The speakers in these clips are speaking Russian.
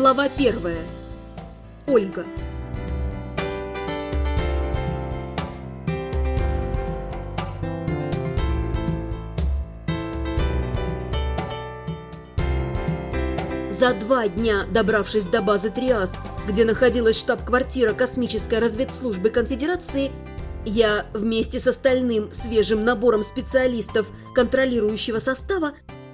Глава первая. Ольга. За два дня, добравшись до базы Триас, где находилась штаб-квартира космической разведслужбы Конфедерации, я вместе с остальным свежим набором специалистов контролирующего состава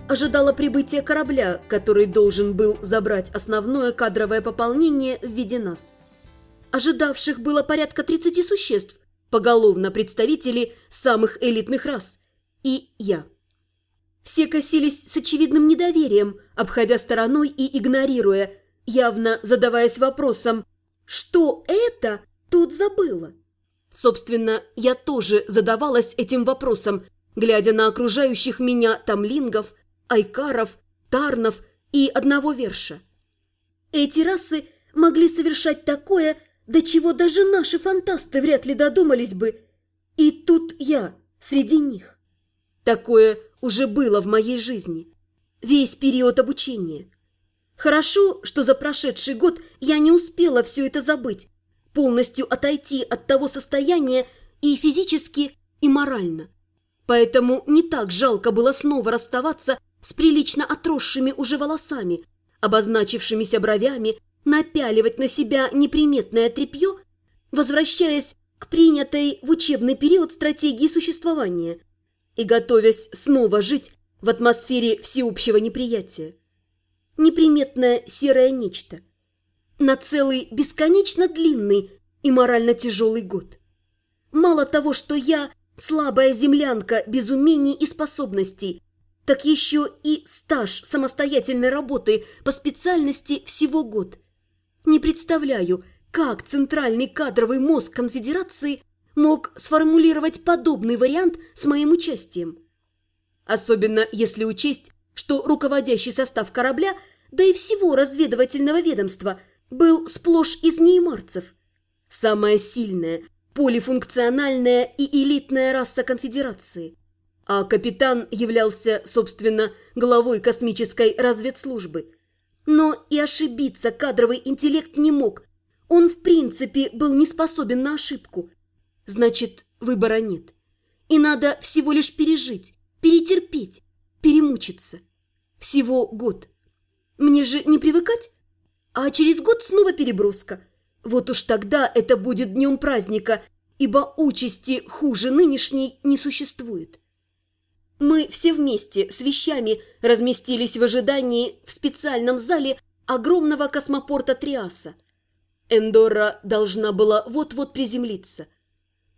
ожидала прибытия корабля, который должен был забрать основное кадровое пополнение в виде нас. Ожидавших было порядка 30 существ, поголовно представители самых элитных рас, и я. Все косились с очевидным недоверием, обходя стороной и игнорируя, явно задаваясь вопросом, что это тут забыло? Собственно, я тоже задавалась этим вопросом, глядя на окружающих меня тамлингов, айкаров, тарнов и одного верша. Эти расы могли совершать такое, до чего даже наши фантасты вряд ли додумались бы. И тут я среди них. Такое уже было в моей жизни. Весь период обучения. Хорошо, что за прошедший год я не успела все это забыть, полностью отойти от того состояния и физически, и морально. Поэтому не так жалко было снова расставаться с прилично отросшими уже волосами, обозначившимися бровями, напяливать на себя неприметное тряпье, возвращаясь к принятой в учебный период стратегии существования и готовясь снова жить в атмосфере всеобщего неприятия. Неприметное серое нечто. На целый бесконечно длинный и морально тяжелый год. Мало того, что я слабая землянка без умений и способностей, так еще и стаж самостоятельной работы по специальности всего год. Не представляю, как центральный кадровый мозг конфедерации мог сформулировать подобный вариант с моим участием. Особенно если учесть, что руководящий состав корабля, да и всего разведывательного ведомства, был сплошь из неймарцев. Самая сильная, полифункциональная и элитная раса конфедерации – а капитан являлся, собственно, главой космической разведслужбы. Но и ошибиться кадровый интеллект не мог. Он, в принципе, был не способен на ошибку. Значит, выбора нет. И надо всего лишь пережить, перетерпеть, перемучиться. Всего год. Мне же не привыкать? А через год снова переброска. Вот уж тогда это будет днем праздника, ибо участи хуже нынешней не существует. Мы все вместе с вещами разместились в ожидании в специальном зале огромного космопорта Триаса. Эндора должна была вот-вот приземлиться.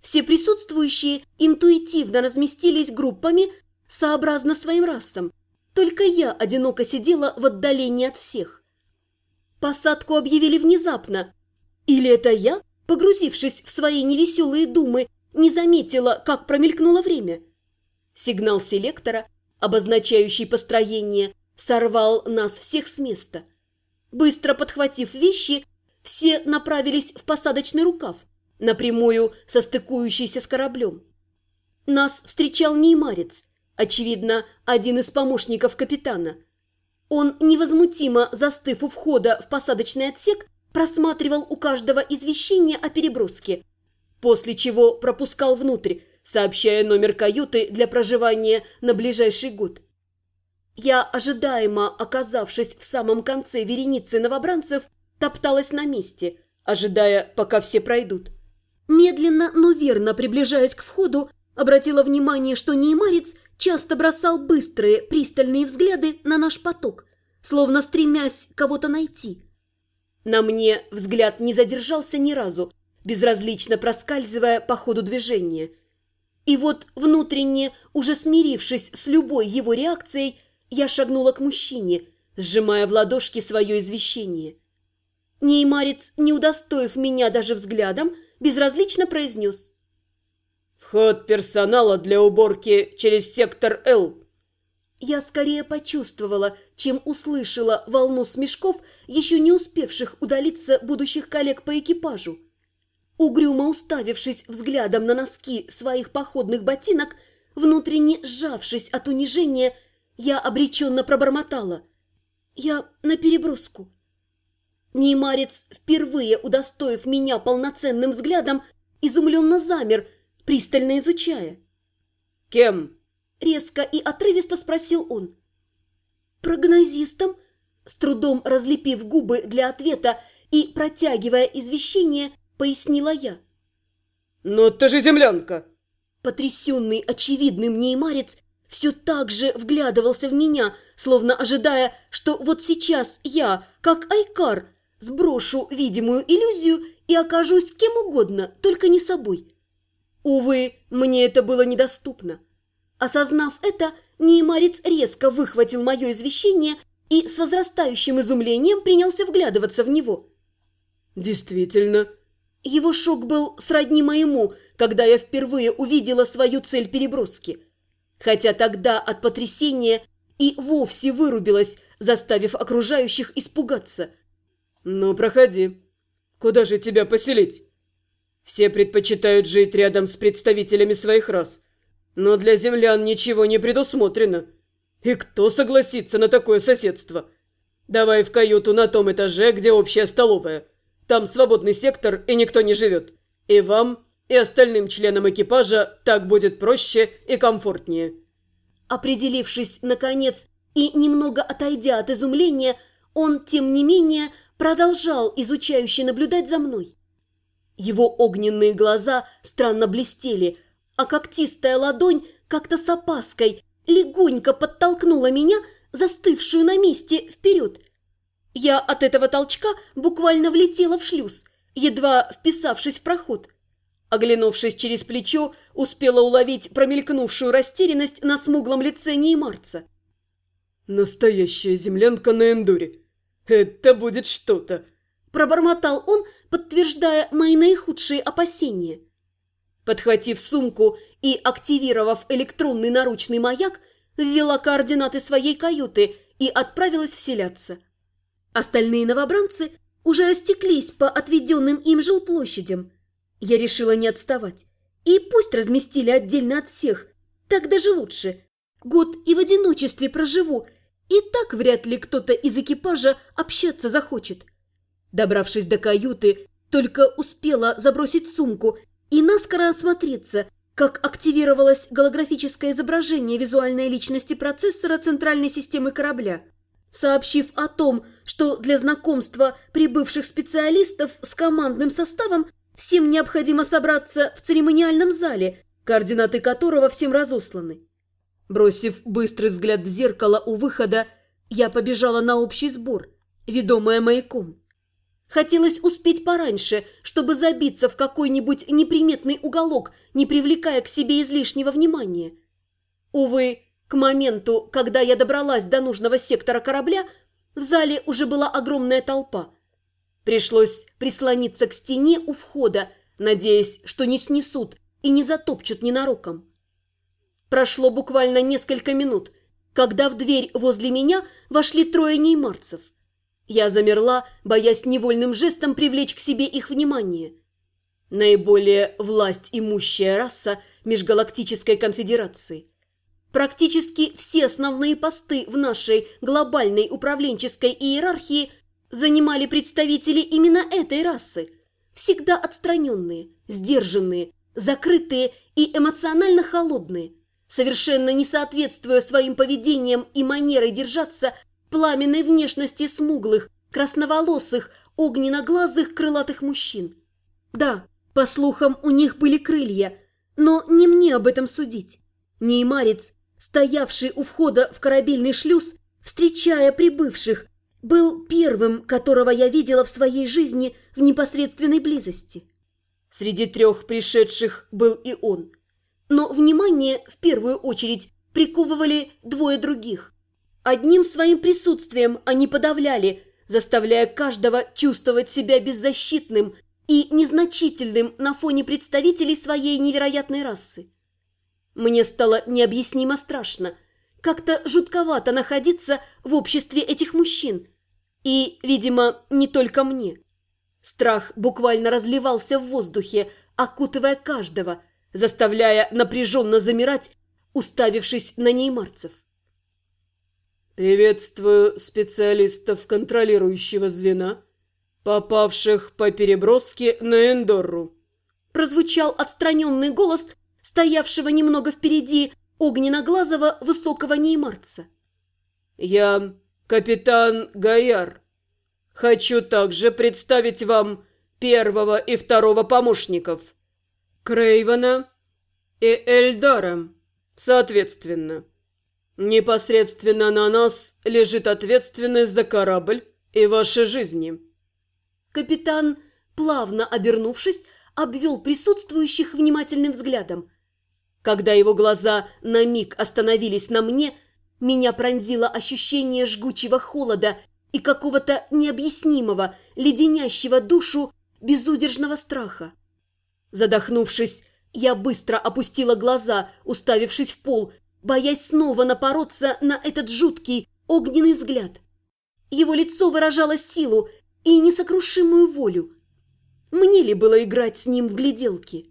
Все присутствующие интуитивно разместились группами сообразно своим расам. Только я одиноко сидела в отдалении от всех. Посадку объявили внезапно. Или это я, погрузившись в свои невеселые думы, не заметила, как промелькнуло время – Сигнал селектора, обозначающий построение, сорвал нас всех с места. Быстро подхватив вещи, все направились в посадочный рукав, напрямую состыкующийся с кораблем. Нас встречал неймарец, очевидно, один из помощников капитана. Он, невозмутимо застыв у входа в посадочный отсек, просматривал у каждого извещение о переброске, после чего пропускал внутрь, сообщая номер каюты для проживания на ближайший год. Я, ожидаемо оказавшись в самом конце вереницы новобранцев, топталась на месте, ожидая, пока все пройдут. Медленно, но верно приближаясь к входу, обратила внимание, что неймарец часто бросал быстрые, пристальные взгляды на наш поток, словно стремясь кого-то найти. На мне взгляд не задержался ни разу, безразлично проскальзывая по ходу движения – и вот внутренне, уже смирившись с любой его реакцией, я шагнула к мужчине, сжимая в ладошки свое извещение. Неймарец, не удостоив меня даже взглядом, безразлично произнес. «Вход персонала для уборки через сектор Л». Я скорее почувствовала, чем услышала волну смешков, еще не успевших удалиться будущих коллег по экипажу. Угрюмо уставившись взглядом на носки своих походных ботинок, внутренне сжавшись от унижения, я обреченно пробормотала. «Я на переброску». Неймарец, впервые удостоив меня полноценным взглядом, изумленно замер, пристально изучая. «Кем?» – резко и отрывисто спросил он. «Прогнозистом?» С трудом разлепив губы для ответа и протягивая извещение, пояснила я. «Но ты же землянка!» Потрясенный очевидным неймарец все так же вглядывался в меня, словно ожидая, что вот сейчас я, как Айкар, сброшу видимую иллюзию и окажусь кем угодно, только не собой. Увы, мне это было недоступно. Осознав это, Неймарец резко выхватил мое извещение и с возрастающим изумлением принялся вглядываться в него. «Действительно». Его шок был сродни моему, когда я впервые увидела свою цель переброски. Хотя тогда от потрясения и вовсе вырубилась, заставив окружающих испугаться. «Ну, проходи. Куда же тебя поселить?» «Все предпочитают жить рядом с представителями своих рас, но для землян ничего не предусмотрено». И кто согласится на такое соседство? Давай в каюту на том этаже, где общая столовая. Там свободный сектор, и никто не живет. И вам, и остальным членам экипажа так будет проще и комфортнее. Определившись, наконец, и немного отойдя от изумления, он, тем не менее, продолжал изучающе наблюдать за мной. Его огненные глаза странно блестели, а когтистая ладонь как-то с опаской легонько подтолкнула меня, застывшую на месте, вперед. Я от этого толчка буквально влетела в шлюз, едва вписавшись в проход. Оглянувшись через плечо, успела уловить промелькнувшую растерянность на смуглом лице Неймарца. «Настоящая землянка на Эндуре. Это будет что-то!» Пробормотал он, подтверждая мои наихудшие опасения. Подхватив сумку и активировав электронный наручный маяк, ввела координаты своей каюты и отправилась вселяться. Остальные новобранцы уже растеклись по отведенным им жилплощадям. Я решила не отставать. И пусть разместили отдельно от всех, так даже лучше. Год и в одиночестве проживу, и так вряд ли кто-то из экипажа общаться захочет. Добравшись до каюты, только успела забросить сумку и наскоро осмотреться, как активировалось голографическое изображение визуальной личности процессора центральной системы корабля, сообщив о том, что для знакомства прибывших специалистов с командным составом всем необходимо собраться в церемониальном зале, координаты которого всем разосланы. Бросив быстрый взгляд в зеркало у выхода, я побежала на общий сбор, ведомая маяком. Хотелось успеть пораньше, чтобы забиться в какой-нибудь неприметный уголок, не привлекая к себе излишнего внимания. Увы, к моменту, когда я добралась до нужного сектора корабля, в зале уже была огромная толпа. Пришлось прислониться к стене у входа, надеясь, что не снесут и не затопчут ненароком. Прошло буквально несколько минут, когда в дверь возле меня вошли трое неймарцев – я замерла, боясь невольным жестом привлечь к себе их внимание. Наиболее власть имущая раса Межгалактической конфедерации. Практически все основные посты в нашей глобальной управленческой иерархии занимали представители именно этой расы. Всегда отстраненные, сдержанные, закрытые и эмоционально холодные, совершенно не соответствуя своим поведением и манерой держаться пламенной внешности смуглых, красноволосых, огненноглазых крылатых мужчин. Да, по слухам, у них были крылья, но не мне об этом судить. Неймарец, стоявший у входа в корабельный шлюз, встречая прибывших, был первым, которого я видела в своей жизни в непосредственной близости. Среди трех пришедших был и он. Но внимание в первую очередь приковывали двое других. Одним своим присутствием они подавляли, заставляя каждого чувствовать себя беззащитным и незначительным на фоне представителей своей невероятной расы. Мне стало необъяснимо страшно, как-то жутковато находиться в обществе этих мужчин. И, видимо, не только мне. Страх буквально разливался в воздухе, окутывая каждого, заставляя напряженно замирать, уставившись на неймарцев. «Приветствую специалистов контролирующего звена», попавших по переброске на Эндорру. Прозвучал отстраненный голос стоявшего немного впереди огненноглазого высокого неймарца. «Я капитан Гаяр. Хочу также представить вам первого и второго помощников, Крейвена и Эльдара, соответственно. Непосредственно на нас лежит ответственность за корабль и ваши жизни». Капитан, плавно обернувшись, обвел присутствующих внимательным взглядом. Когда его глаза на миг остановились на мне, меня пронзило ощущение жгучего холода и какого-то необъяснимого, леденящего душу безудержного страха. Задохнувшись, я быстро опустила глаза, уставившись в пол, боясь снова напороться на этот жуткий огненный взгляд. Его лицо выражало силу и несокрушимую волю. Мне ли было играть с ним в гляделки?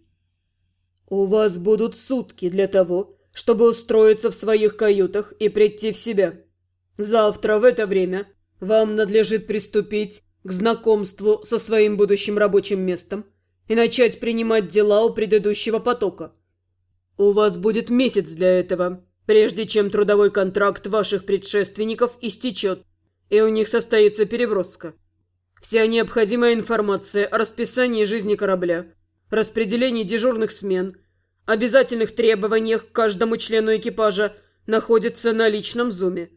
«У вас будут сутки для того, чтобы устроиться в своих каютах и прийти в себя. Завтра в это время вам надлежит приступить к знакомству со своим будущим рабочим местом и начать принимать дела у предыдущего потока. У вас будет месяц для этого, прежде чем трудовой контракт ваших предшественников истечет, и у них состоится переброска. Вся необходимая информация о расписании жизни корабля, распределении дежурных смен, обязательных требованиях к каждому члену экипажа находится на личном зуме.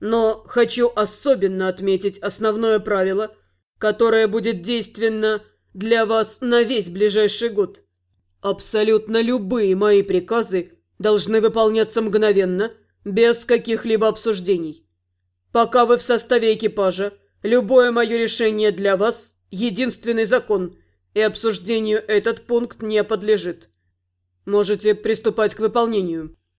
Но хочу особенно отметить основное правило, которое будет действенно для вас на весь ближайший год. Абсолютно любые мои приказы должны выполняться мгновенно, без каких-либо обсуждений. Пока вы в составе экипажа, любое мое решение для вас – единственный закон, и обсуждению этот пункт не подлежит. Можете приступать к выполнению.